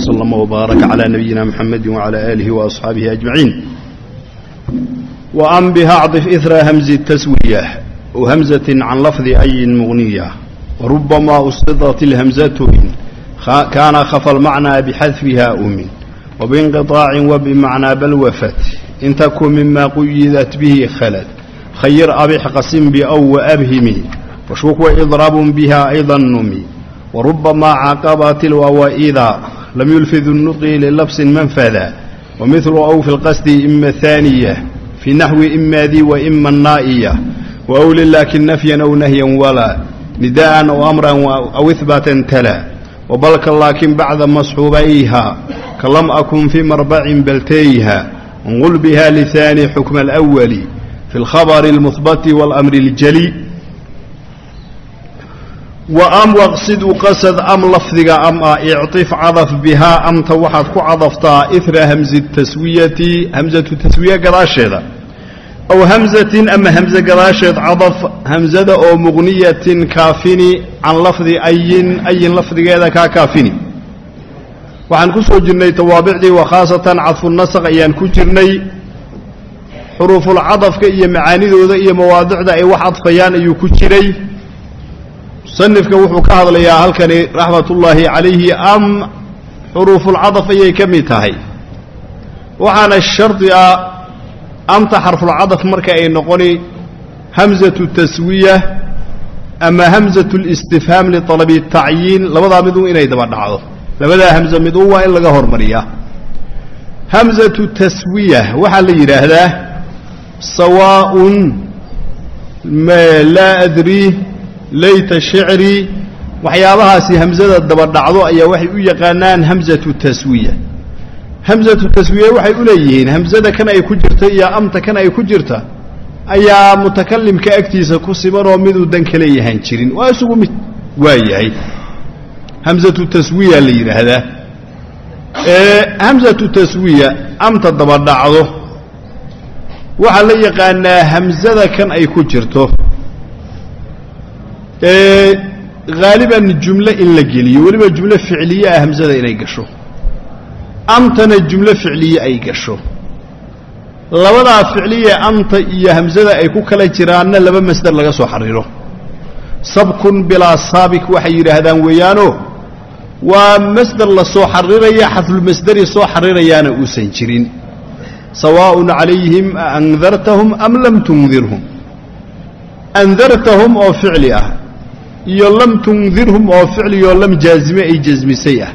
وسلم وبارك على نبينا محمد وعلى آله وأصحابه أجمعين وأن بها أعطف إثر همز التسوية وهمزة عن لفظ أي مغنية وربما أسقطت الهمزة إن كان خفى المعنى بحذفها أم وبانقطاع وبمعنى بل وفت إن تكن مما قيدت به خلت خير أبح قسم بأو وأبهم وشوك وإضراب بها أيضا نمي وربما عاقبت الواو إذا لم يلفظ النطق للبس منفذا ومثل أو في القصد إما ثانية في نحو إما ذي وإما النائية وأول لكن نفيا أو نهيا ولا نداء أو أمرا أو إثباتا تلا وبلك لكن بعد مصحوبيها كلم أكن في مربع بلتيها انقل بها لثاني حكم الأول في الخبر المثبت waam waqsidu qasad am lafdiga am ah ictif cadaf bihaa amta waxaad ku cadaftaa ira hamzi taswiyati hamsatu taswiye gadaasheeda aw hamzatin ama hamze gadaasheed cadaf hamzada oo muqniyatin kaafini can lafdi ayin ayin lafdigeeda kaa kaafini waxaan ku soo jirnay tawaabicdii wakhaasatan cadfunasaq ayaan ku jirnay xuruufulcadafka iyo macaanidooda iyo mawaadicda ay wax adfayaan ayuu ku jiray musanifka wuxuu ka hadlayaa halkani raxmatullaahi calayhi am xuruufulcadaf ayay ka mid tahay. Waxaana shardi ah amta xarfulcadaf marka ay noqoni hamzatu taswiya ama hamzatu listifhaam lialabi tacyiin labadaa miduu inay daba dhacdo. Labadaa hamze miduu waa in laga hormariyaa hamzatu taswiya waxaa la yidhaahdaa sawaaءun laa adri layta shicri waxyaabahaasi hamzada daba dhacdo ayaa waxay u yaqaanaan hamzatu taswiya. Hamzatu taswiya waxay u leeyihiin hamzada kan ay ku jirta iyo amta kan ay ku jirta ayaa mutakalimka agtiisa ku siman oo miduu dan ka leeyahaan jirin. Waa isugu mid waa yahay hamzatu taswiya la yidhaahdaa. Hamzatu taswiya amta daba dhacdo waxaa la yaqaanaa hamzada kan ay ku jirto haaliban jumlo in la geliyo weliba ficliye ah hamzada inay gasho. Amtana jumlo ficliye ay gasho. Labadaa ficliye amta iyo hamzada ay ku kala jiraanna laba masder laga soo xariro. Sabkun bilaa saabik waxay yidhaahdaan weeyaano waa masder la soo xariraya xadfulmasderi soo xarirayaana uusan jirin. Sawaaءun calayhim aandartahum am lam tundirhum. Andartahum oo ficli ah iyo lam tundirhum oo ficligoo lam jaazime ay jasmisay ah.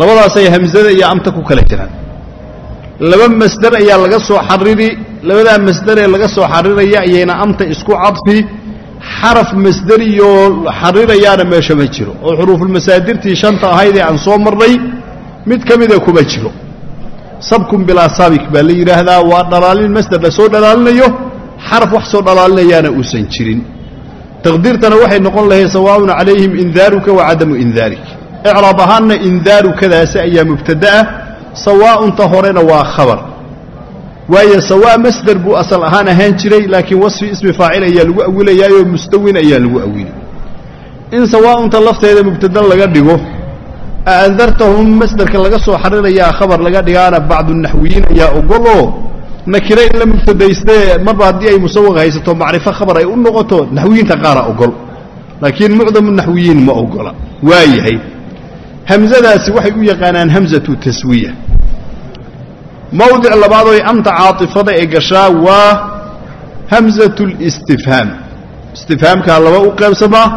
Labadaasay hamzada iyo amta ku kala jiraan. Laba masder ayaa laga soo xariri labadaa masder ee laga soo xariraya ayayna amta isku cadfi xaraf masderiyoo xarirayaana meesha ma jiro. Oo xuruufulmasaadirtii shanta ahayd ee aan soo marnay mid ka mida kuma jiro. Sabkun bilaa saabik baa la yidhaahdaa waa dhalaalin masder la soo dhalaalinayo xaraf wax soo dhalaalinayaana uusan jirin taqdiirtana waxay noqon lahayd sawaaءun calayhim indaaruka wa cadamu indaarik icraab ahaanna indaarukadaasi ayaa mubtada'a sawaaunta horena waa khabar. Waayo sawaa masder buu asal ahaan ahaan jiray laakiin wasfi ismi faacil ayaa lagu awilayaayoo mustawin ayaa lagu awili in sawaaunta lafteeda mubtada laga dhigo aandartahum masderka laga soo xarirayaa khabar laga dhigaana bacdu naxwiyiin ayaa ogol oo nakire in la mubtadaystee marba haddii ay musawaq haysato macrifo khabar ay u noqoto naxwiyiinta qaara ogol laakiin mucdamu naxwiyiin ma ogola waa yahay. Hamzadaasi waxay u yaqaanaan hamzatu taswiya. Mawdic labaadoy amta caatifada ee gashaa waa hamzatu listifhaam istifhaamkaa laba u qaybsamaa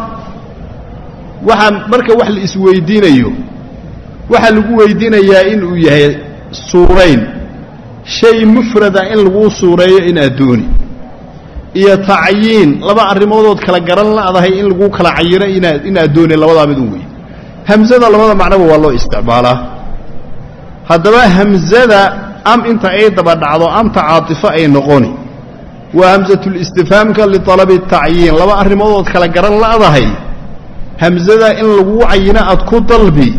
waxaa marka wax la isweydiinayo waxaa lagu weydiinayaa inuu yahay suurayn shay mufrada in laguu suureeyo in addooni iyo tacyiin laba arrimoodood kala garan la'dahay in laguu kala cayino in addooni labadaa mid un wey hamzada labada macnoba waa loo isticmaalaa. Haddaba hamzada am inta ay daba dhacdo amta caatifo ay noqoni. Waa hamzatulistifhaamka lialabi tacyiin laba arrimoodoood kala garan la'dahay hamzada in laguu cayino aad ku dalbi.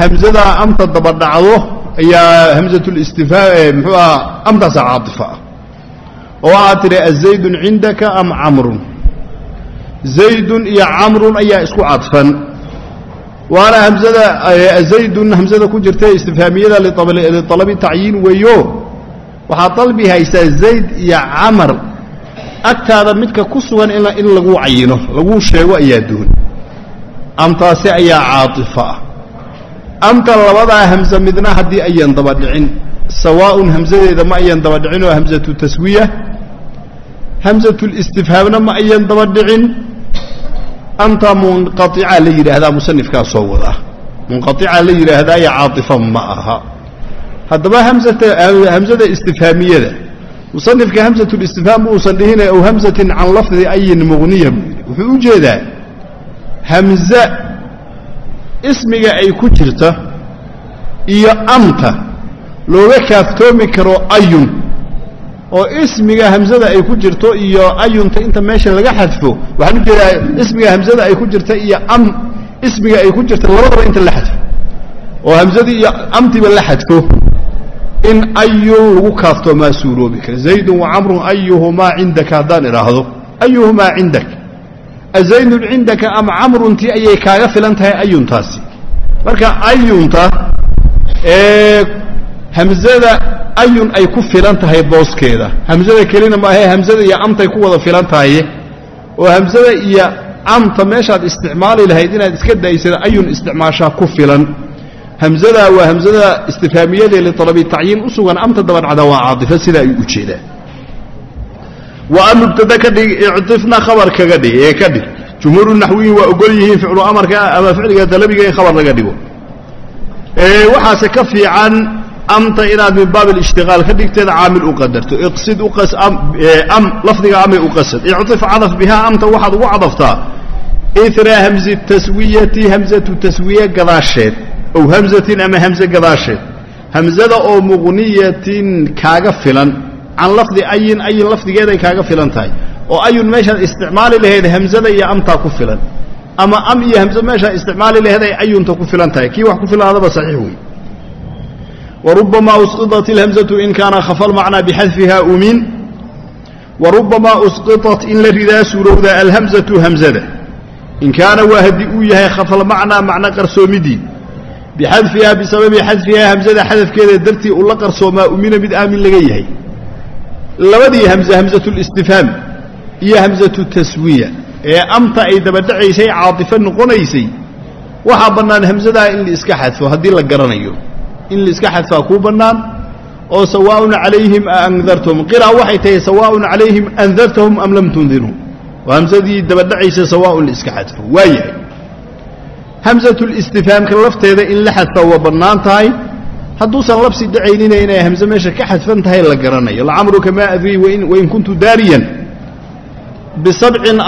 Hamzadaa amta daba dhacdo ayaa hamzatulistifhaam muxuu aha amtaasa caatifo ah. oo aad tidhi azaydun cindaka am camrun? Zaydun iyo camrun ayaa isku cadfan waana hamzada zaydun hamzada ku jirta istifhaamiyada lialabi tacyiin weeyo. Waxaad dalbi haysaa zayd iyo camar. Agtaada midka ku sugan in lagu cayino laguu sheego ayaa duun. Amtaasi ayaa caaطifa ah amta labadaa hamze midna haddii ayan daba dhicin. Sawaaءun hamzadeeda ma ayan daba dhicin oo hamzatu taswiya. Hamzatulistifhaamna ma ayan daba dhicin. Amta munqaica la yidhaahdaa musanifkaa soo wadaa munqaica la yidhaahdaayo caaطifa ma aha. Haddaba hamzada istifhaamiyada. Musanifka hamzatulistifhaam uusan dhihine ow hamzatin can lafdi ayin muqniya wuxuu u jeedaa ismiga ay ku jirta iyo amta looga kaaftoomi karo ayun. Oo ismiga hamzada ay ku jirto iyo ayunta inta meesha laga xadfo waxaan u jeedaa ismiga hamzada ay ku jirta iyo am ismiga ay ku jirta labadaba inta la xadfo. Oo hamzadii iyo amtiba la xadfo. In ayun lagu kaaftoomaa suuroobi kara. Zaydun wacamrun ayuhumaa cindaka? haddaan idhaahdo. Ayuhumaa cindak azaydun cindaka ama camruntii ayay kaaga filan tahay ayuntaasi marka ayunta ee hamzada ayun ay ku filan tahay booskeeda hamzada kelina maahe hamzada iyo amtay ku wada filan tahaye oo hamzada iyo amta meeshaad isticmaali lahayd inaad iska daysada ayun isticmaashaa ku filan hamzada waa hamzada istifhaamiyadee lialabi tacyiin u amta dabadhacda waa caadifa sida ay u waa mubtada ka dhig ictifna khabar kaga dhig ee ka dhig. Jumhuuru naxwiyin waa ogol yihiin ficlu amarka ama ficliga dalabiga in khabar laga dhigo. Waxaase ka fiican amta inaad min baab alishtiqaal ka dhigteed caamil u qadarto. Iqsid am lafdiga amay u qasad. Ictif cadaf bihaa amta waxaad ugu cadaftaa. Ira hamzi taswiyati hamzatu taswiye gadaasheed ow hamzatin ama hamze gadaasheed. Hamzada oo muqniyatin kaaga filan can lafdi ayin ayin lafdigeeday kaaga filan tahay. Oo ayun meeshaad isticmaali lahayd hamzada iyo amtaa ku filan. Ama am iyo hamza meeshaad isticmaali lahayd ay ayunta ku filan tahay. Kii wax ku filaadaba saxiix wey warubbamaa usqiطat ilhamzatu in kaana khafa lmacnaa bixadfiha umin. Warubbamaa usqiطat in la ridaa suurowdaa alhamzatu hamzada. In kaana waa haddii uu yahay khafalmacnaa macno qarsoomidii. Bixadfihaa bisababi xadfihaa hamzada xadafkeeda dartii ula qarsoomaa umina mid aamin laga yahay labadii hamze hamsatulistifhaam iyo hamsatu taswiya ee amta ay daba dhacaysay caatifo noqonaysay waxaa bannaan hamsadaa in laiska xadfo haddii la garanayo. In laiska xadfaa kuu bannaan oo sawaaun calayhim a andartahum qiraa waxay tahay sawaaun calayhim andartahum am lam tundirhum waa hamsadii dabadhacaysa sawaaun laiska xadfo. Waayahay. Hamsatulistifhaamka lafteeda in la xadfaa waa bannaan tahay hadduusan labsi dhacaynina inay hamze meesha ka xadfan tahay la garanayo. Lacamruka maa adrii wain kuntu daariyan. Bisabcin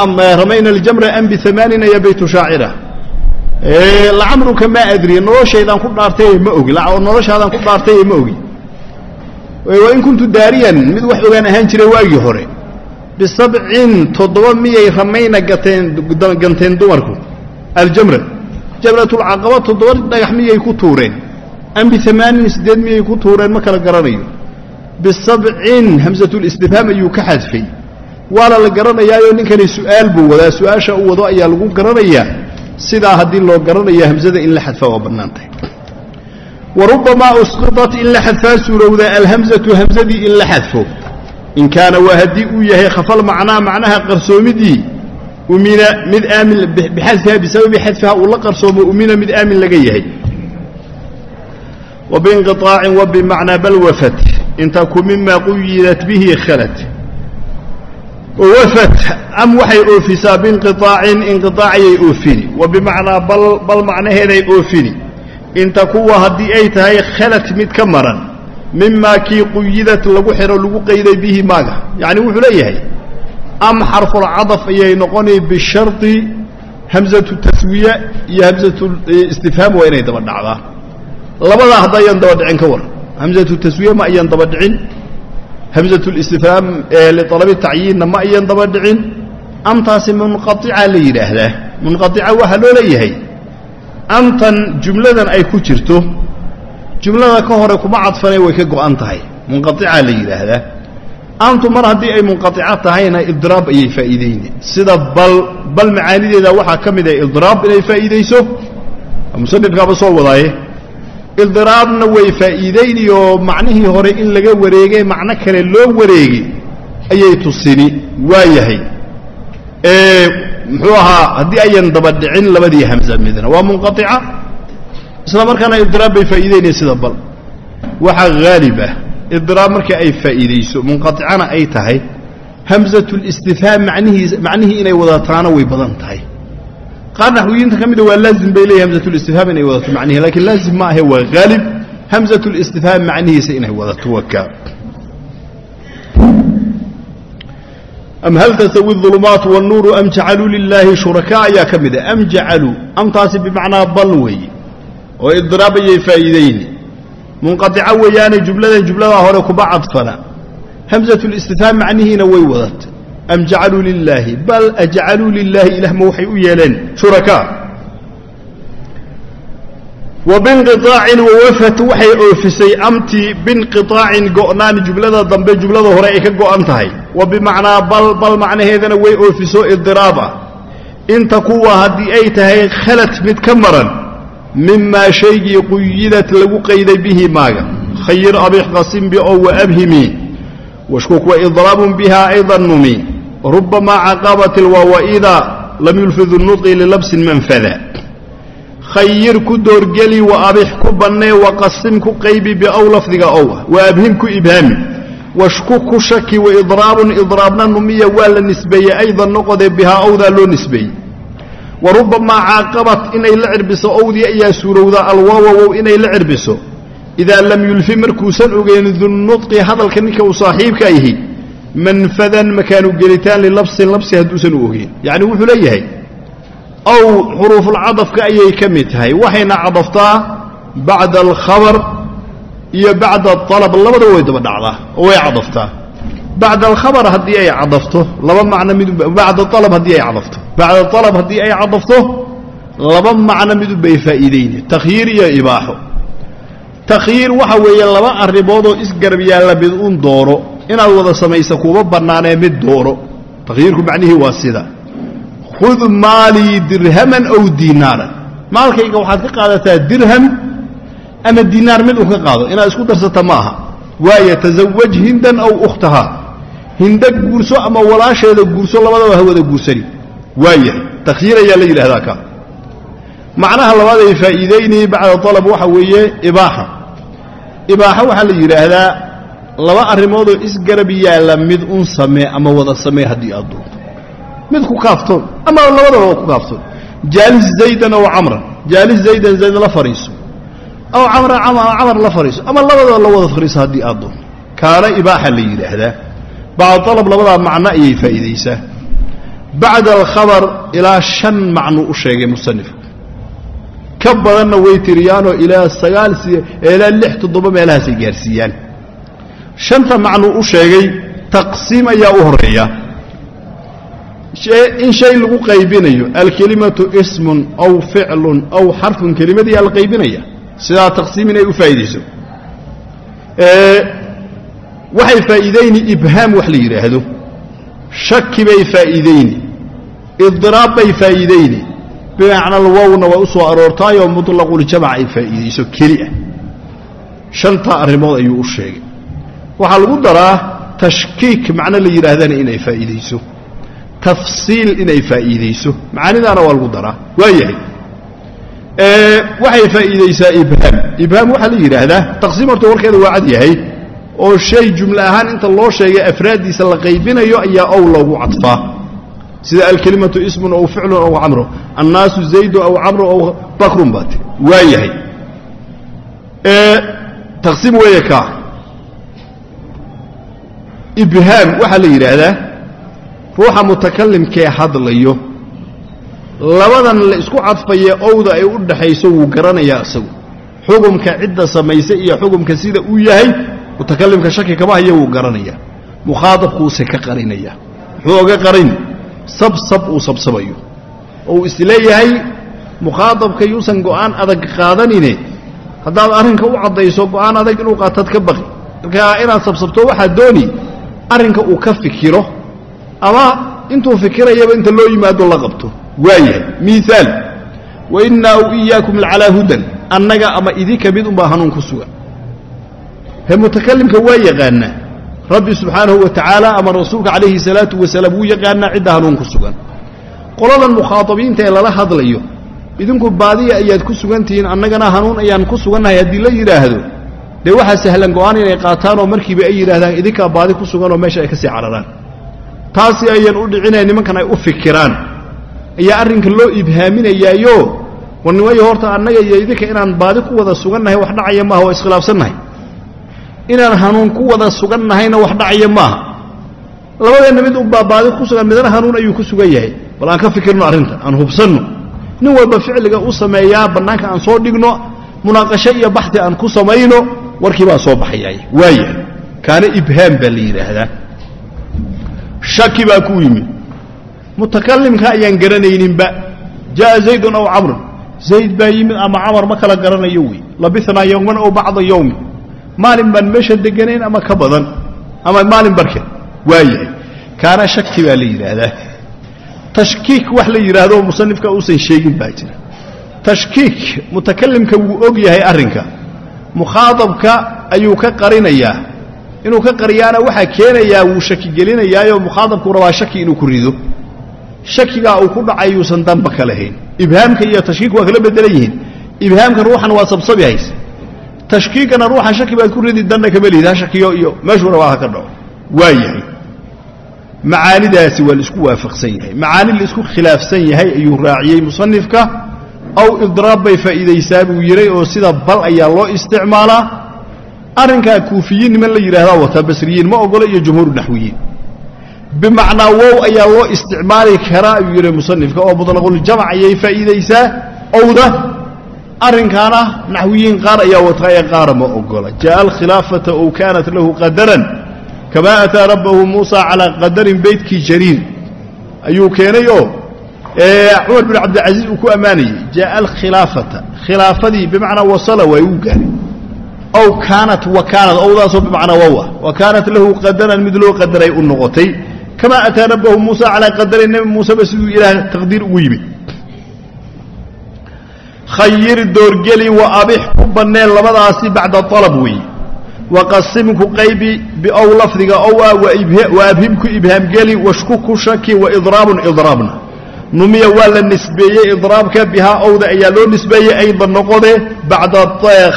ramayna aljamra am biamaanin ya baytu shaacira lacamruka maa adrii noloshaydaan ku dhaartay ma ogi. Noloshaadaan ku dhaartay ma ogi. Wain kuntu daariyan mid wax ogaan ahaan jiray waagii hore. Bisabcin toddoba miyay ramayna gateen ganteen dumarku. Aljamra. Jamratulcaqaba toddoba dhagax miyay ku tuureen am biamaanin siddeed miyay ku tuureen ma kala garanayo bisabcin hamzatulistifhaam ayuu ka xadfay waana la garanayaayo ninkani su'aal buu wadaa su'aasha u wado ayaa lagu garanayaa sidaa haddii loo garanaya hamzada in la xadfaa waa bannaan tahay wa rubamaa usqiطat in la xadfaa suurowda alhamzatu hamzadii in la xadfo in kaana waa haddii uu yahay khafal macnaa macnaha qarsoomidii umina mid aamin bixadfiha bisababi xadfiha uu la qarsoomo umina mid aamin laga yahay wa binqiطaacin wa bimacnaa bal wafat in taku mima quyidat bihi khalat wafat am waxay oofisaa binqiطaacin inqiطaacayay oofini wa bimacnaa bal bal macnaheeday oofini in takuwa haddii ay tahay khalat mid ka maran mimaa kii quyidat lagu xiro lagu qayday bihi maaga yacni wuxuu leeyahay am xarfulcadaf ayay noqonay bisharطi hamzatu taswiya iyo hamzatu istifhaam waa inay daba dhacdaa labadaa haddayan daba dhicin ka war. Hamzatu taswiya ma ayan daba dhicin. Hamzatulistifhaam lialabi tacyiinna ma ayan daba dhicin. Amtaasi munqaica la yidhaahdaa. Munqaica waxaa loo leeyahay. Amtan jumladan ay ku jirto. Jumlada ka hore kuma cadfanay way ka go'an tahay. Munqaica la yidhaahdaa. Amtu mar haddii ay munqaica tahayna idraab ayay faa'iideyne sida bal bal macaanideeda waxaa ka mid ah idraab inay faa'iideyso musanifkaaba soo wadaaye idiraabna way faa'iidayni oo macnihii hore in laga wareegay macno kale loo wareegi ayay tusini waayahay. Muxuu ahaa haddii ayan daba dhicin labadii hamza midna waa munqaica isla markaana idiraab bay faa'iidaynaya sida bal. Waxaa haalib ah marka ay faa'iidayso munqaicana ay tahay hamzat listifhaam manihiis macnihii inay wadataana way badan tahay qaar naxwiyiinta ka mida waa laazim bay leeyahy hamzat listifhaam inay wadato macnihi laakiin laazim ma ahe waa haalib hamzat listifhaam macnihiisa inay wadato waka am hal tasawi ulumaat wاnuuru am jacaluu lilaahi shurakaa ayaa ka mida am jacaluu amtaasi bimacnaa bal weeye oo idiraab ayay faa'iidayni munqaica weeyaane jumladan jumladaa hore kuba cadfana hamzat listifhaam macnihiina way wadatay am jacaluu lilaahi bal ajcaluu lilaahi ilah ma waxay u yeeleen shurakaa wa binqiaacin wawafat waxay oofisay amtii binqiaacin go'naan jumlada dambe jumlada hore ay ka go'an tahay wa bal bal macnaheedana way oofiso idiraab ah inta kuwa haddii ay tahay khalad mid ka maran mimaa shaygii quyidad lagu qayday bihi maaga khayir abix qasimbi oo waabhimi washkuk waidraabun biha aydan numi rubamaa caqabat ilwaawaida lam yulfidu nudqi lilabsin manfada khayir ku doorgeli wa abix ku bannee waqasim ku qaybi biow lafdiga ow ah wa abhim ku ibhaami washkuk ku shaki waidraabun idraabna numiya waa la nisbeeyey aydan noqodee bihaa owdaa loo nisbeeyey wa rubamaa caaqabat inay la cirbiso owdii ayaa suurowda alwaawa wow inay la cirbiso idaa lam yulfi markuusan ogeyn dunnudqi hadalka ninka uu saaxiibka ihi manfadan makaanu gelitaan lilabsin labsi hadduusan u ogeyn yacni wuxuu leeyahay ow xuruufulcadafka ayay ka mid tahay waxayna cadaftaa bacda alkhabar iyo bacda alab labadaba way daba dhacdaa oo way cadaftaa bacda alkhabar haddii ay cadafto laba macno mid bacda alab haddii ay cadafto bacda alab haddii ay cadafto laba macno midunbay faa'iidayni takhyiir iyo ibaaxo takhyiir waxa weeye laba arrimoodoo isgarab yaalla mid un dooro inaad wada samaysa kuuma bannaanee mid dooro. Takhyiirku macnihii waa sida. Khud maalii dirhaman ow diinaaran maalkayga waxaad ka qaadataa dirham ama diinaar mid un ka qaado. Inaad isku darsata ma aha waayo tasawaj hindan aw ukhtahaa hinda guurso ama walaasheeda guurso labadaba ha wada guursani waayahay takhyiir ayaa la yidhahdaa ka. Macnaha labaad ay faa'iidaynayay bacda alab waxa weeye ibaaxa. Ibaaxa waxaa la yidhaahdaa laba arrimoodoo isgarab yaalla mid un samee ama wada samee haddii aad doonto. Mid ku kaaftoon ama labadaba ku kaaftoon. Jaalis zaydan aw camran. Jaalis zaydan zayd la fadhiiso aw camran camar la fadhiiso ama labadaba la wada fadhiiso haddii aad doonto. Kaana ibaaxa la yidhaahdaa. Bacda alab labadaa macno ayay faa'iidaysaa. Bacda alkhabar ilaa shan macnuu u sheegay musanifku ka badanna way tiriyaanoo ilaa sagaal ilaa lix toddoba meelahaasay gaarsiiyaan shanta macnuu u sheegay taqsiim ayaa u horreeya in shay lagu qaybinayo alkelimatu ismun aw ficlun aw xarfun kelimadiyaa la qaybinaya. Sidaa taqsiim inay u faa'iidayso. Waxay faa'iidayni ibhaam wax la yidhaahdo. Shaki bay faa'iidayni idiraab bay faa'iidayni. Bimacna alwowna way u soo aroortaayoo mutlaquljamac ay faa'iidayso keli ah. Shantaa arrimood ayuu u sheegay waxaa lagu daraa tashkiik macno la yidhaahdana inay faa'iidayso. Tafsiil inay faa'iidayso. Macaanidaana waa lagu daraa. Waayahay waxay faa'iidaysaa ibhaam ibhaam waxaa la yidhaahdaa taqsiim horta warkeeda waa cad yahay oo shay jumle ahaan inta loo sheegay afraaddiisa la qaybinayo ayaa ow loogu cadfaa. Sida alkelimatu ismun aw ficlun aw camro annaasu zaydu aw camru aw bakrun baa tiri. Waa yahay. Taqsiim weeye kaa ibhaam waxaa la yidhaahdaa ruuxa mutakalimkee hadlayo labadan la isku cadfaye owda ay u dhaxayso wuu garanayaa isagu. Xugumka cidda samaysa iyo xugumka sida uu yahay mutakalimka shaki kama haya wuu garanayaa. Mukhaadabkuuse ka qarinaya. Muxuu oga qarin? Sabsab uu sabsabayo oo uu is leeyahay mukhaadabka yuusan go'aan adag qaadanine haddaad arrinka u caddayso go'aan adag inuu qaatad ka baqi. Markaa inaad sabsabto waxaad dooni arrinka uu ka fikiro ama intuu fikirayaba inta loo yimaado la qabto. Waayahay miaal wa innaa u iyaakum lacalaa hudan. Annaga ama idinka mid unbaa hanuun ku sugan. He mutakalimka waa yaqaanaa. Rabbi subxaanahu wa tacaala ama rasuulka calayhi salaatu wasalaam wuu yaqaanaa cidda hanuun ku sugan. Qoladan mukhaatabiinta ee lala hadlayo idinku baadiya ayaad ku sugan tihiin annagana hanuun ayaan ku sugannahay haddii la yidhaahdo dee waxaa sahlan go'aan inay qaataan oo markiiba ay yidhahdaan idinkaa baadi ku sugan oo meesha ay ka sii cararaan. Taasi ayaan u dhicinaya nimankan ay u fikiraan. Ayaa arrinka loo ibhaaminayaayo. War nimayo horta annaga iyo idinka inaan baadi ku wada sugannahay wax dhacaya maaha waa iskhilaafsannahay inaan hanuun ku wada sugannahayna wax dhacaya maaha. Labadeenna mid unbaa baadi ku sugan midna hanuun ayuu ku sugan yahay. Bal aan ka fikirno arrinta aan hubsanno. Nin walba ficliga u sameeyaa bannaanka aan soo dhigno munaaqasho iyo baxti aan ku samayno warkii baa soo baxayay. Waaya kaana ibhaam baa la yidhaahdaa shaki baa ku yimid. Mutakalimka ayaan garanayninba. Jaءa zaydun aw camrun. Zayd baa yimid ama camar ma kala garanayo wey. Labinaa yowman aw bacda yowmi maalin baan meesha deganayn ama ka badan? Ama maalin barkeed waayahay kaana shaki baa la yidhaahdaa tashkiik wax la yidhaahdo musanifka uusan sheegin baa jira. Tashkiik mutakalimka wuu og yahay arrinka mukhaaabka ayuu ka qarinayaa. Inuu ka qariyaana waxaa keenayaa wuu shaki gelinayaayo mukhaaabku rabaa shaki inuu ku rido. Shakigaa uu ku dhacay yuusan danba ka lahayn. Ibhaamka iyo tashkiik waa kala bedelan yihiin. Ibhaamka ruuxan waa sabsabi hays tashkiikana ruuxan shaki baad ku ridi danna kama lihid ha shakiyo iyo meeshuu rabaa ha ka dhaco. Waa yahay. Macaanidaasi waa la isku waafaqsan yahay. Macaani la isku khilaafsan yahay ayuu raaciyey musanifka aw idraab bay faa'iidaysaa buu yidhay oo sida bal ayaa loo isticmaalaa. Arrinkaa kuufiyiin niman la yidhaahdaa wata basriyiin ma ogolo iyo jumhuuru naxwiyiin. Bimacnaa wow ayaa loo isticmaali karaa ayuu yidhay musanifka oo muطlaquljamc ayay faa'iidaysaa. Owda arrinkaana naxwiyiin qaar ayaa wata ee qaara ma ogola. Jaءa alkhilaafata ow kaanat lahu qadaran kamaa ataa rabbahu muusa calaa qadarin beydkii jariir ayuu keenay oo cumar bin cabdilcaziiz uu ku ammaanayey jaءa alkhilaafata. Khilaafadii bimacnaa wasala waa igu gaaray aw kaanat wa kaanat owdaasoo bimacnaa wow ah wa kaanat lahu qadaran mid loo qadaray u noqotay. Kama ataa rabbahu muusa calaa qadarin nebi muuseba siduu ilaah taqdiir ugu yimid. Khayir doorgeli wa abix ku banneen labadaasi bacda alab weeye waqasimku qaybi biow lafdiga ow ah wa abhimku ibhaamgeli washkuku shaki waidraabun idraabna numiya waa la nisbeeyey idraabka bihaa owda ayaa loo nisbeeyey ayda noqode bacda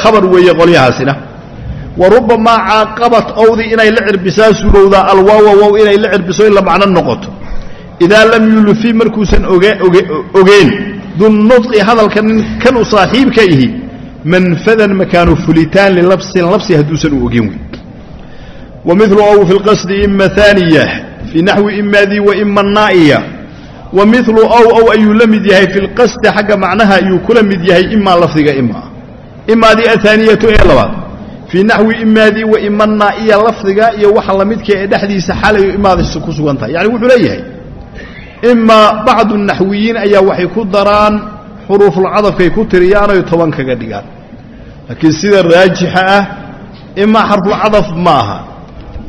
khabar weeye qolyahaasina. Wa rubamaa caaqabat owdii inay la cirbisaa surowdaa alwaawa wow inay la cirbiso in la macno noqoto. Idaa lam yulfi markuusan ogeen dunnudqi hadalka nin kan saaxiibka ihi manfadan makaanu fulitaan lilabsin labsi hadduusan u ogeen wey wa milu ow fi lqasdi ima aaniya fii naxwi imaadii wa ima naa'iya wa milu ow ow ayuu la mid yahay fi lqasdi xagga macnaha ayuu kula mid yahay imaa lafdiga imaa. Imaadii ahaaniyatu ee labaad fii naxwi imaadii wa ima naa'iya lafdiga iyo waxa lamidka ee dhexdiisa xalayo imaadaysa ku sugan tahay. Yani wuxuu leeyahay imaa bacdu naxwiyiin ayaa waxay ku daraan xuruufulcadafkay ku tiriyaanoy toban kaga dhigaan. Laakiin sida raajixa ah imaa xarfulcadaf ma aha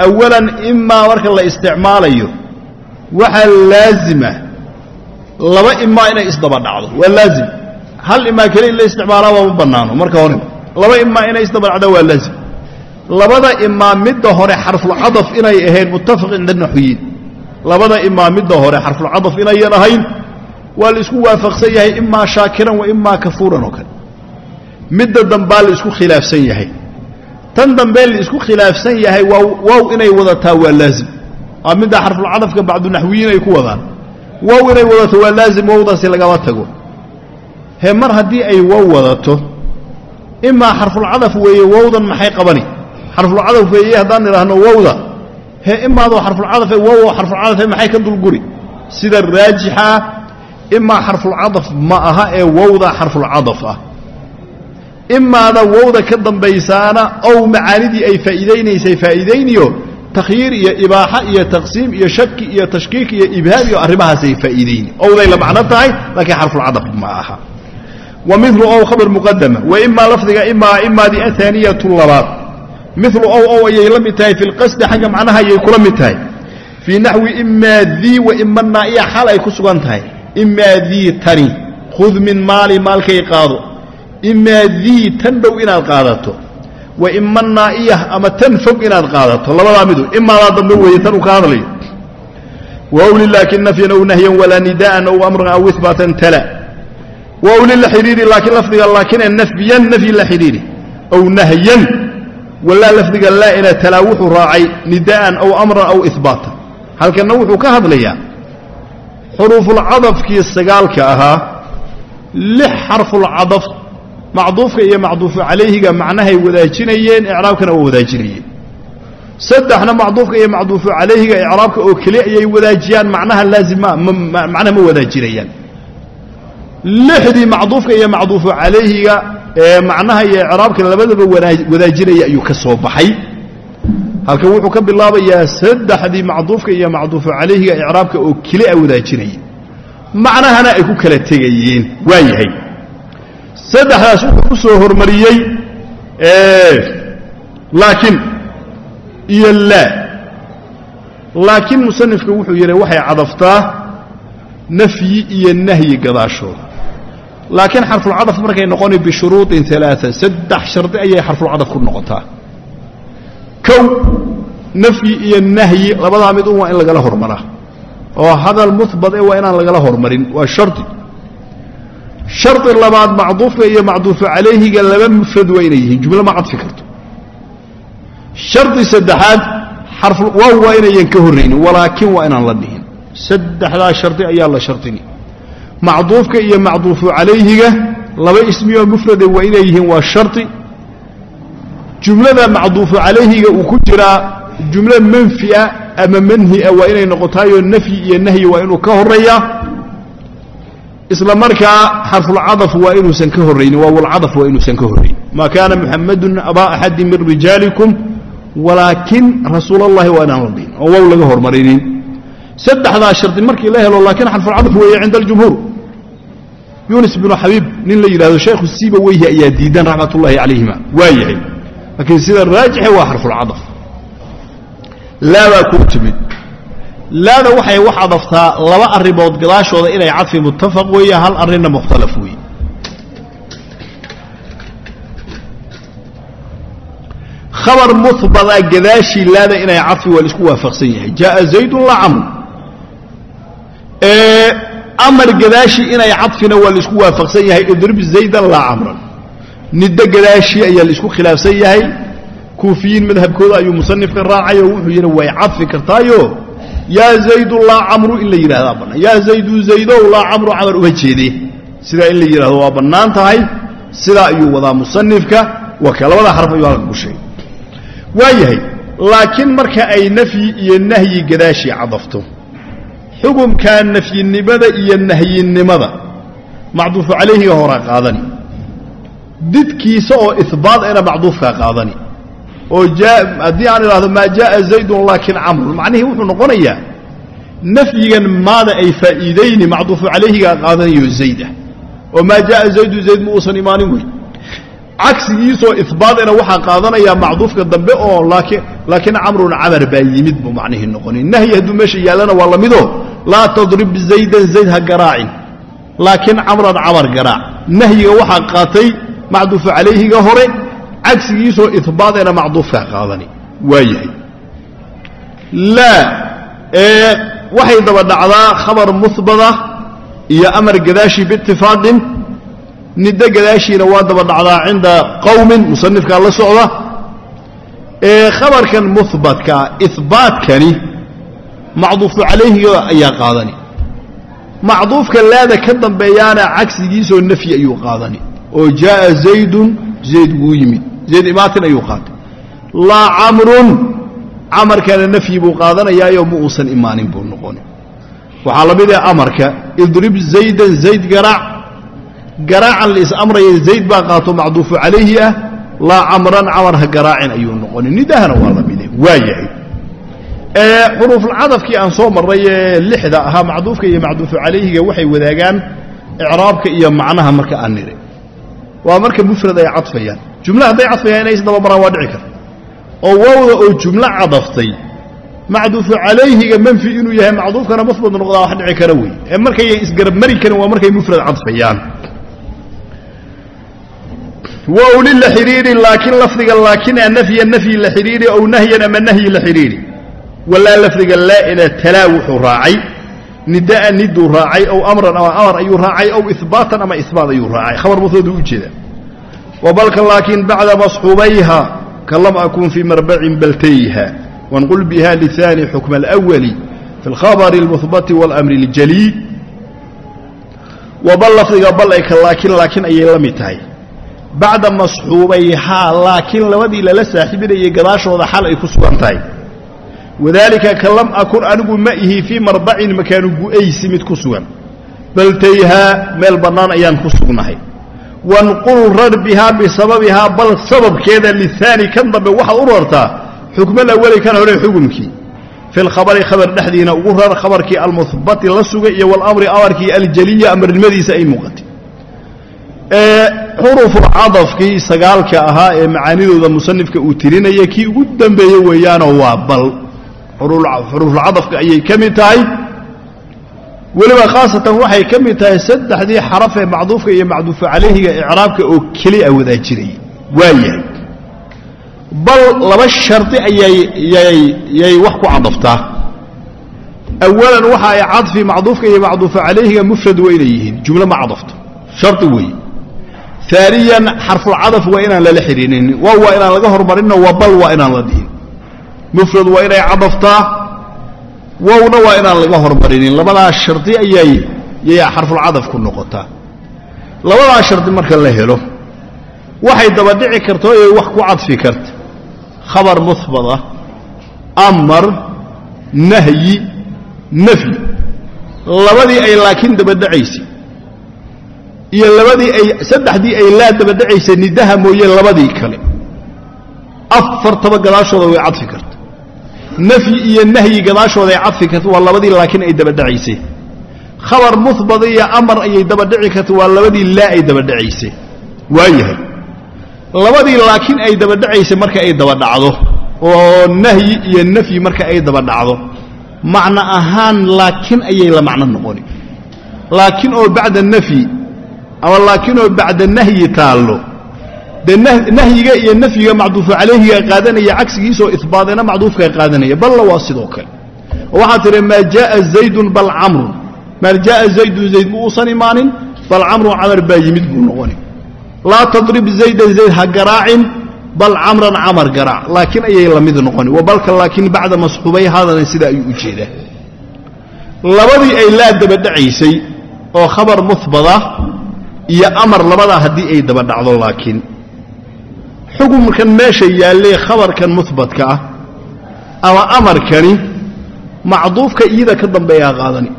awalan imaa marka la isticmaalayo waxaa laazima laba imaa inay isdaba dhacdo waa laazim. Hal imaa keli in la isticmaalaaba ma bannaano marka hore laba imaa inay isdaba dhacdo waa laazim. Labada imaa midda hore xarfulcadaf inay ahayn muttafaq cinda naxwiyiin labada imaa midda hore xarfulcadaf inayan ahayn waa la isku waafaqsan yahay imaa shaakiran wa imaa kafuuran oo kale. Midda dambaa la isku khilaafsan yahay. Tan dambee la isku khilaafsan yahay waa wow inay wadataa waa laazim. Aa midda xarfulcadafka bacdunaxwiyiin ay ku wadaan wow inay wadato waa laazim wowdaasi lagama tago. He mar haddii ay wow wadato imaa xarfulcadaf weeye wowdan maxay qabani? Xarfulcadaf weeye haddaan idhaahno wowda he imaadoo xarfulcadafe wow xarfulcadafe maxay ka dulguri? Sida raajixa imaa xarfulcadaf ma aha ee wowda xarfulcadaf ah. Imaada wowda ka dambaysaana ow macaanidii ay faa'iidaynaysay faa'iidayniyo takhyiir iyo ibaaxa iyo taqsiim iyo shaki iyo tashkiik iyo ibhaam iyo arrimahaasay faa'iidayni owday la macno tahay laakiin xarfulcadaf ma aha. Wa milu ow khabar muqadama wa imaa lafdiga imaa imaadii ahaaniyatu labaad. Milu ow ow ayay la mid tahay fi lqasdi xagga macnaha ayay kula mid tahay. Fii naxwi imaa dii wa ima naa'iya xaal ay ku sugan tahay. Imaa dii tani khud min maali maalkay qaado. Imaa dii tan dhow inaad qaadato wa ima naa'iyah ama tan fog inaad qaadato labadaa midu imaadaa dambe weeye tan uu ka hadlayo wawli laakin nafyan aw nahyan walaa nidaa'an aw amran aw ihbaatan tala. Wawli la xidhiiri laakiin lafdiga laakine nafyan nafyi la xidhiiri aw nahyan walaa lafdiga laa ina talaa wuxuu raacay nidaa'an aw amran aw ihbaatan halkanna wuxuu ka hadlayaa xuruufulcadafkii sagaalka ahaa lix xarfulcadaf macduufka iyo macduufu calayhiga macnahay wadaajinayeen icraabkana waa wadaajinayeen. Saddexna macduufka iyo macduufu calayhiga icraabka oo keli ayay wadaajiyaan macnaha laazima macnaha ma wadaajinayaan. Lixdii macduufka iyo macduufu calayhiga ee macnaha iyo icraabka labadaba wadaajinaya ayuu ka soo baxay. Halkan wuxuu ka bilaabayaa saddexdii macduufka iyo macduufu calayhiga icraabka oo keli a wadaajinaya macnahana ay ku kala tegayeen waa yahay saddexdaas wuxuu ku soo hormariyey laakiin iyo laa. Laakiin musanifka wuxuu yidhi waxay cadaftaa nafyi iyo nahyi gadaashooda. Laakiin xarfulcadaf markay noqona bishuruuطin aaaa saddex shardi ayay xarfulcadaf ku noqotaa. Kow nafyi iyo nahyi labadaa mid un waa in lagala hormaraa oo hadal muhbat e waa inaan lagala hormarin waa shardi shardi labaad macduufka iyo macduufu calayhiga laba mufrad waa inay yihiin. Jumlo ma cadfi karto. Shardi saddexaad xarfulwaaw waa inayan ka horraynin walaakin waa inaan la dhihin. Saddexdaa shardi ayaa la shardini macduufka iyo macduufu calayhiga laba ismiyoo mufrade waa inay yihiin waa shardi jumlada macduufu calayhiga uu ku jiraa jumlo manfi'a ama manhia waa inay noqotaayoo nafyi iyo nahyi waa inuu ka horeeyaa isla markaa xarfulcadaf waa inuusan ka horraynin waawlcadaf waa inuusan ka horraynin. Maa kaana muxamadun abaa axadi min rijaalikum walaakin rasuul allahi waa inaan la dhihin oo wow laga hormarinin. Saddexdaa shardi markii la helo laakiin xarfulcadaf weeye cinda aljumhuur. Yunis binu xabiib nin la yidhahdo shaykhu siiba weyhi ayaa diidan raxmat ullaahi calayhima waa yahay. Laakiin sida raajixe waa xarfulcadaf laabaa kuu timid laada waxay wax cadaftaa laba arrimood gadaashooda inay cadfi muttafaq weeye hal arrinna mukhtalaf weeye. Khabar muhbada gadaashii laada inay cadfi waa la isku waafaqsan yahay. Jaaa zaydun la camru amar gadaashii inay cadfina waa la isku waafaqsan yahay idrib zaydan laa camran. Niddo gadaashii ayaa la isku khilaafsan yahay. Kuufiyiin madhabkooda ayuu musanifka raacay wuxuu yidhi way cadfi kartaayo yaa zaydu laa camru in la yidhahdaa bannaan. Yaa zaydu zaydow laa camru camar uma jeede sidaa in la yidhahdo waa bannaan tahay. Sidaa ayuu wadaa musanifka. Waa ka labada xarf ayuu halka ku sheegay. Waa yahay laakiin marka ay nafyi iyo nahyi gadaashii cadafto xukumkaa nafyinimada iyo nahyinimada macduufu calayhiga horaa qaadani didkiisa oo ihbaat ena macduufkaa qaadani oo haddii aan idhahdo maa jaaa zaydun laakin camrun macnihii wuxuu noqonayaa nafyigan maada ay faa'iidayni macduufu calayhigaa qaadanayo zayd ah oo maa jaaa zaydu zayd ma uusan imaanin wey cagsigiisoo ihbaatena waxaa qaadanayaa macduufka dambe oo laakiin camrun camar baa yimid buu macnihii noqonay. Nahyi hadduu meesha yaallana waa lamidoo laa tadrib zaydan zayd ha garaacin laakiin camran camar garaac. Nahyiga waxaa qaatay macduufu calayhiga hore cagsigiisoo ihbaatena macduufkaa qaadani. Waa yahay laa ee waxay daba dhacdaa khabar muhbada iyo amar gadaashii biitifaaqin niddo gadaashiina waa daba dhacdaa cinda qowmin musanifkaa la socda. Ee khabarkan muhbatkaa ihbaatkani macduufu calayhiga ayaa qaadani. Macduufka laada ka dambeeyaana cagsigiisoo nafyi ayuu qaadani. Oo jaaa zaydun zayd wuu yimid zayd imaatin ayuu qaatay. Laa camrun camarkana nafyi buu qaadanayaayo ma uusan imaanin buu noqoni waxaa la mid ah amarka idrib zaydan zayd garaac. Garaacan lais amraya zayd baa qaato macduufu calayhi ah. Laa camran camar ha garaacin ayuu noqoni nidahana waa la mide waa yahay. Xuruufulcadafkii aan soo marray ee lixda ahaa macduufka iyo macduufu calayhiga waxay wadaagaan icraabka iyo macnaha marka aan niri waa marka mufrad ay cadfayaan jumla hadday cadfayaan inay isdaba maraan waa dhici karta. oo wowda oo jumlo cadaftay macduufu calayhiga manfi inuu yahay macduufkana muhbat noqdaa wax dhici kara wey ee markay isgarab mari karin waa markay mufrad cadfayaan. Wa owli la xidhiidhi laakiin lafdiga laakin a nafya nafyi la xidhiidhi ow nahyan ama nahyi la xidhiidhi. Walaa lafdiga laa ila talaa wuxuu raacay nidaa niduu raacay ow amran ama amar ayuu raacay ow ihbaatan ama ihbaat ayuu raacay. Khabar mufraduu u jeeda wabalka laakiin bacda masxubayha ka lam akun fii marbacin baltayha wanqul biha lihaani xukma alawali fi alkhabari almuhbati walamri اljalii wabal lafdiga bal ay ka laakin laakin ayay la mid tahay bacda masxuubayhaa laakiin labadii lala saaxiibinayay gadaashooda xal ay ku sugan tahay wadaalika ka lam akun anigu ma ihi fii marbacin makaanu gu'aysi mid ku sugan meel bannaan ayaan ku sugnahay wanqul rar bihaa bisababihaa bal sababkeeda lihaani kan dambe waxaad u rartaa xukmal awali kan hore xukumkii fi lkhabari khabar dhexdiina ugu rar khabarkii almuhbati la sugay iyo walamri amarkii aljaliya amarnimadiisa ay muuqatay. Xurufulcadafkii sagaalka ahaa ee macaanidooda musanifka uu tirinaya kii ugu dambeeye weeyaanoo waa bal. Xurufulcadafka ayay ka mid tahay weliba khaasatan waxay ka mid tahay saddexdii xaraf ee macduufka iyo macduufu calayhiga icraabka oo keli a wadaa jiray waayahay bal laba shardi ayayay wax ku cadaftaa. Awalan waxa ay cadfi macduufka iyo macduufu calayhiga mufrad waa inay yihiin. Jumlo ma cadafto. Shardi weeye aaniyan xarfulcadaf waa inaan lala xidhiinin. Waaw waa inaan laga hormarinno waa bal waa inaan la dhihin. Mufrad waa inay cadaftaa wowna waa inaan laga hormarinin. Labadaas shardi ayay yay xarfulcadaf ku noqotaa. Labadaas shardi marka la helo waxay dabadhici karta o ay wax ku cadfi karta khabar muhbada amar nahyi nafyi labadii ay laakiin dabadhacaysay iyo labadii ay saddexdii ay laa dabadhacaysay nidaha mooye labadii kale. Afartaba gadaashooda way cadfi karta nafyi iyo nahyi gadaashooda ay cadfi karta waa labadii laakiin ay dabadhacaysay. Khabar muhbada iyo amar ayay dabadhici karta waa labadii laa ay dabadhacaysay. Waayahay. Labadii laakiin ay dabadhacaysay marka ay dabadhacdo oo nahyi iyo nafyi marka ay dabadhacdo. Macno ahaan laakiin ayay la macno noqoni. Laakiin oo bacda nafyi ama laakiin oo bacda nahyi taallo dee nahyiga iyo nafyiga macduufu calayhiga qaadanaya cagsigiisoo ihbaadena macduufka qaadanaya balla waa sidoo kale. Oo waxaa tihi maa jaaa zaydun bal camrun maa jaaa zaydun zayd ma uusan imaanin bal camrun camar baa yimid buu noqoni. Laa tadrib zaydan zayd ha garaacin bal camran camar garaac. Laakiin ayay la mid noqoni. Wa balka laakiin bacda masxubay haadana sidaa ayuu u jeedaa. Labadii ay laa dabadhacaysay oo khabar muhbada iyo amar labadaa haddii ay dabadhacdo laakiin xukumkan meesha yaallee khabarkan muhbatka ah ama amarkani macduufka iyada ka dambeeyaa qaadani.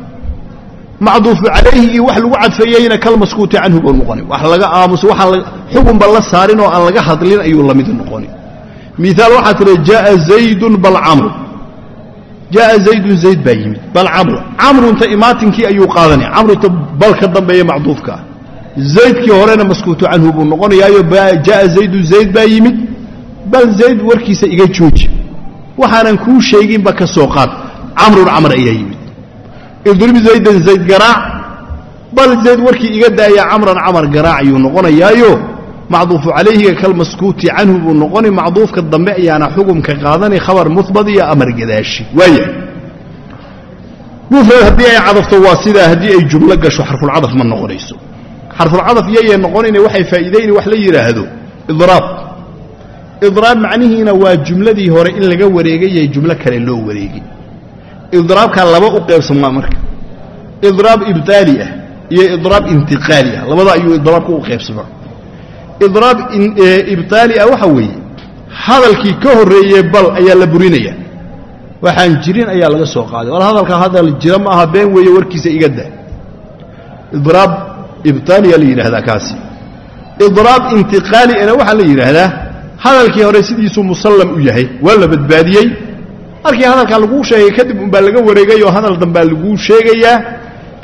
Macduufu calayhigii wax lagu cadfeeyeyna kal maskuuti canhu buu noqoni. Wax laga aamuso waxaan xukunba la saarin oo aan laga hadlin ayuu la mid noqoni. Miaal waxaa tihi jaaa zaydun bal camru. Jaaa zaydun zayd baa yimid bal camru. Camrunta imaatinkii ayuu qaadanaya camrunta bal ka dambeeya macduufka ah zaydkii horena maskuutu canhu buu noqonayaayo jaaa zaydun zayd baa yimid bal zayd warkiisa iga jooji. Waxaanan kuu sheeginba ka soo qaad. Camrun camr ayaa yimid. Idrib zaydan zayd garaac bal zayd warkii iga daaya camran camar garaac ayuu noqonayaayo. Macduufu calayhiga kal maskuuti canhu buu noqoni macduufka dambe ayaana xukumka qaadanay khabar muhbad iyo amar gadaashi. Waaya mufrad haddii ay cadafto waa sidaa haddii ay jumlo gasho xarfulcadaf ma noqonayso xarfulcadaf yayay noqonayna waxay faa'iidayni wax la yidhaahdo idraab. Idraab macnihiina waa jumladii hore in laga wareegayay jumlo kale loo wareegay. Idraabkaa laba u qaybsamaa marka. Idraab ibtaali ah iyo idraab intiqaali ah. Labada ayuu idraabka u qaybsamaa idraab ibtaali ah waxa weeye hadalkii ka horreeyey bal ayaa la burinaya. Waxaan jirin ayaa laga soo qaaday. War hadalka hadal jira ma aha been weeye warkiisa iga idraab ibtaaliya la yidhahdaa kaasi. Idraab intiqaaliana waxaa la yidhaahdaa hadalkii hore sidiisuu musallam u yahay waa la badbaadiyey. Markii hadalkaa laguu sheegay kadib unbaa laga wareegay oo hadal dambaa laguu sheegayaa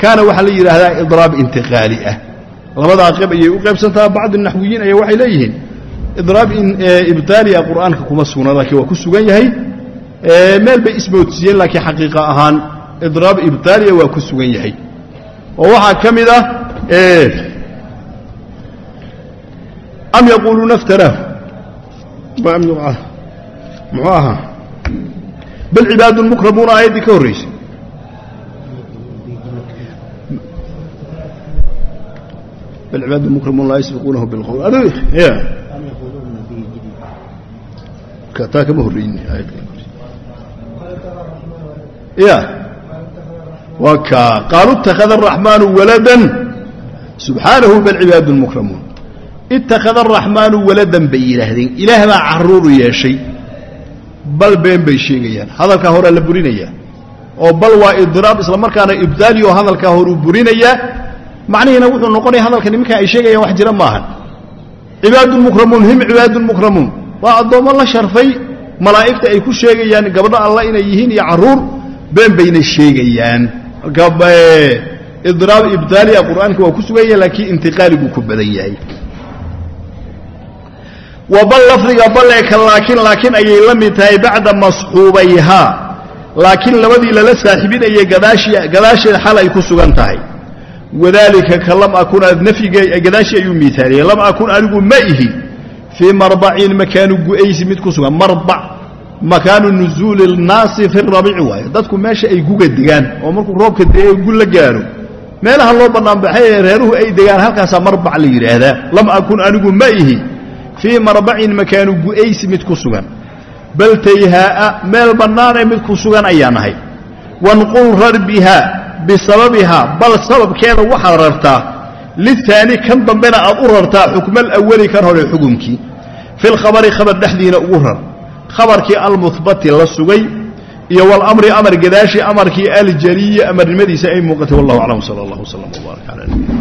kaana waxaa la yidhaahdaa idraab intiqaali ah. Labadaa qayb ayay u qaybsantaa bacdu naxwiyiin ayaa waxay leeyihiin idraab ibtaaliya qur'aanka kuma sugna laakiin waa ku sugan yahay. Meel bay ismoodsiiyeen laakiin xaqiiqa ahaan idraab ibtaaliya waa ku sugan yahay. Oo waxaa ka mid ah am yaquuluuna iftaraahu muxuu ahaa bal cibaadun mukramuuna aayaddii ka horraysay bal cibaadun mukramuun laa yasbiquunahu bilqowl ya taa kama horreyni ya waa kaa qaaluu اtakhada الraxmaanu waladan subxaanahu bal cibaadun mukramuun. Ittakhada araxmaanu waladan bay yidhaahdeen. Ilaah baa carruuru yeeshay. Bal been bay sheegayaan. Hadalkaa horea la burinayaa oo bal waa idiraab isla markaana ibdaali oo hadalkaa horuu burinayaa macnihiina wuxuu noqonaya hadalka nimankaa ay sheegayaan wax jira maahan. Cibaadun him cibaadun waa addoommo la sharfay malaa'igta ay ku sheegayaan gabdho alla inay yihiin iyo carruur been bayna sheegayaan. Marka idiraab ibdaaliya qur'aanka waa ku sugan yahay laakiin intiqaaliguu ku badan yahay. Wa bal lafdiga balleeka laakiin laakiin ayay la mid tahay bacda masxuubayhaa laakiin labadii lala saaxiibinayay gadaasheed xal ay ku sugan tahay. Wadaalika ka lam akun nafyiga gadaashii ayuu miaaliyey lam akun anigu ma ihi fii marbacin makaanu gu'aysi mid ku sugan. Marbac makaanu nuzuuli اnnaasi fi rabici waayo. Dadku meesha ay guga degaan oo markuu roobka dee gu la gaaro meelaha loo bannaanbaxay ee reeruhu ay degaan halkaasaa marbac la yidhaahdaa. Lam akun anigu ma ihi. Fii marbacin makaanu gu'aysi mid ku sugan. Bal tayhaa'a meel bannaanee mid ku sugan ayaan ahay wanqul rar bihaa bisababihaa bal sababkeeda waxaad rartaa. Litaani kan dambena aad u rartaa xukma alawali kan hore xukumkii fi lkhabari khabar dhexdiina ugu rar. Khabarkii almuhbati la sugay iyo walamri amar gadaashii amarkii aljaliyi amarnimadiisa ay muuqatay. Wallahu aclam sala allah wslam wbaarak cala nabiyina